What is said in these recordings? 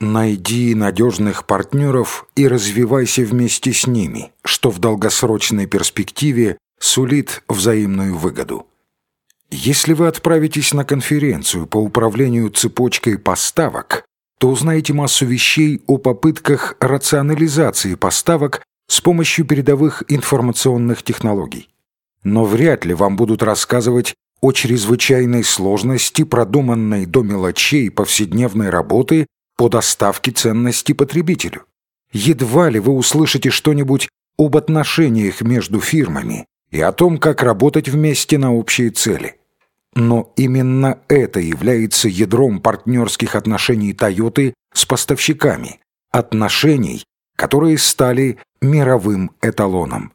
Найди надежных партнеров и развивайся вместе с ними, что в долгосрочной перспективе сулит взаимную выгоду. Если вы отправитесь на конференцию по управлению цепочкой поставок, то узнаете массу вещей о попытках рационализации поставок с помощью передовых информационных технологий. Но вряд ли вам будут рассказывать о чрезвычайной сложности продуманной до мелочей повседневной работы по доставке ценности потребителю. Едва ли вы услышите что-нибудь об отношениях между фирмами и о том, как работать вместе на общие цели. Но именно это является ядром партнерских отношений Toyota с поставщиками, отношений, которые стали мировым эталоном.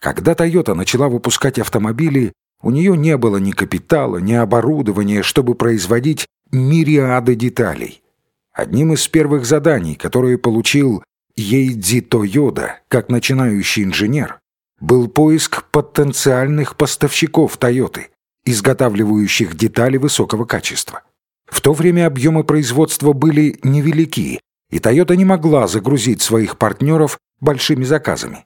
Когда Toyota начала выпускать автомобили, у нее не было ни капитала, ни оборудования, чтобы производить мириады деталей. Одним из первых заданий, которые получил Ейдзи Тойода как начинающий инженер, был поиск потенциальных поставщиков Тойоты, изготавливающих детали высокого качества. В то время объемы производства были невелики, и Тойота не могла загрузить своих партнеров большими заказами.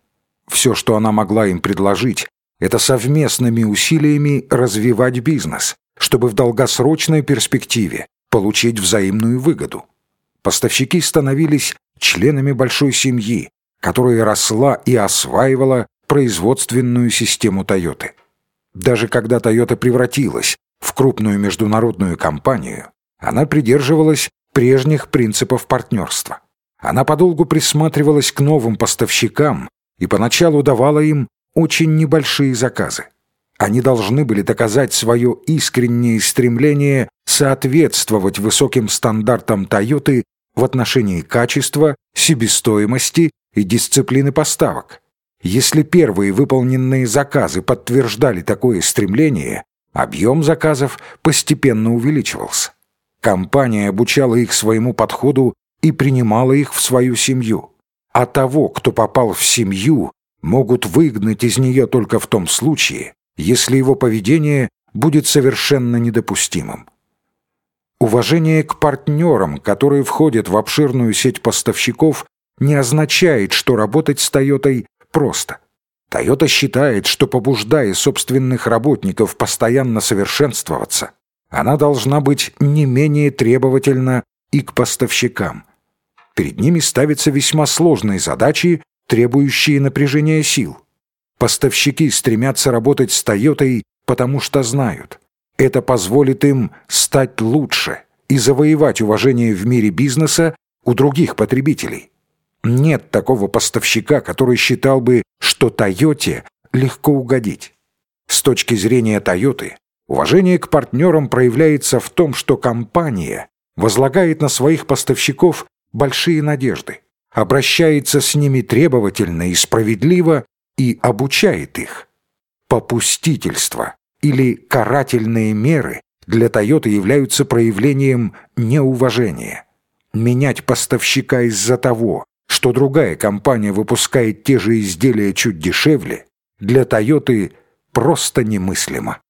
Все, что она могла им предложить, это совместными усилиями развивать бизнес, чтобы в долгосрочной перспективе получить взаимную выгоду. Поставщики становились членами большой семьи, которая росла и осваивала производственную систему Тойоты. Даже когда Тойота превратилась в крупную международную компанию, она придерживалась прежних принципов партнерства. Она подолгу присматривалась к новым поставщикам и поначалу давала им очень небольшие заказы. Они должны были доказать свое искреннее стремление соответствовать высоким стандартам Тойоты в отношении качества, себестоимости и дисциплины поставок. Если первые выполненные заказы подтверждали такое стремление, объем заказов постепенно увеличивался. Компания обучала их своему подходу и принимала их в свою семью. А того, кто попал в семью, могут выгнать из нее только в том случае, если его поведение будет совершенно недопустимым. Уважение к партнерам, которые входят в обширную сеть поставщиков, не означает, что работать с Тойотой просто. Тойота считает, что побуждая собственных работников постоянно совершенствоваться, она должна быть не менее требовательна и к поставщикам. Перед ними ставятся весьма сложные задачи, требующие напряжения сил. Поставщики стремятся работать с Тойотой, потому что знают – это позволит им стать лучше и завоевать уважение в мире бизнеса у других потребителей. Нет такого поставщика, который считал бы, что Тойоте легко угодить. С точки зрения Тойоты, уважение к партнерам проявляется в том, что компания возлагает на своих поставщиков большие надежды, обращается с ними требовательно и справедливо и обучает их. Попустительство или карательные меры для Toyota являются проявлением неуважения. Менять поставщика из-за того, что другая компания выпускает те же изделия чуть дешевле, для Toyota просто немыслимо.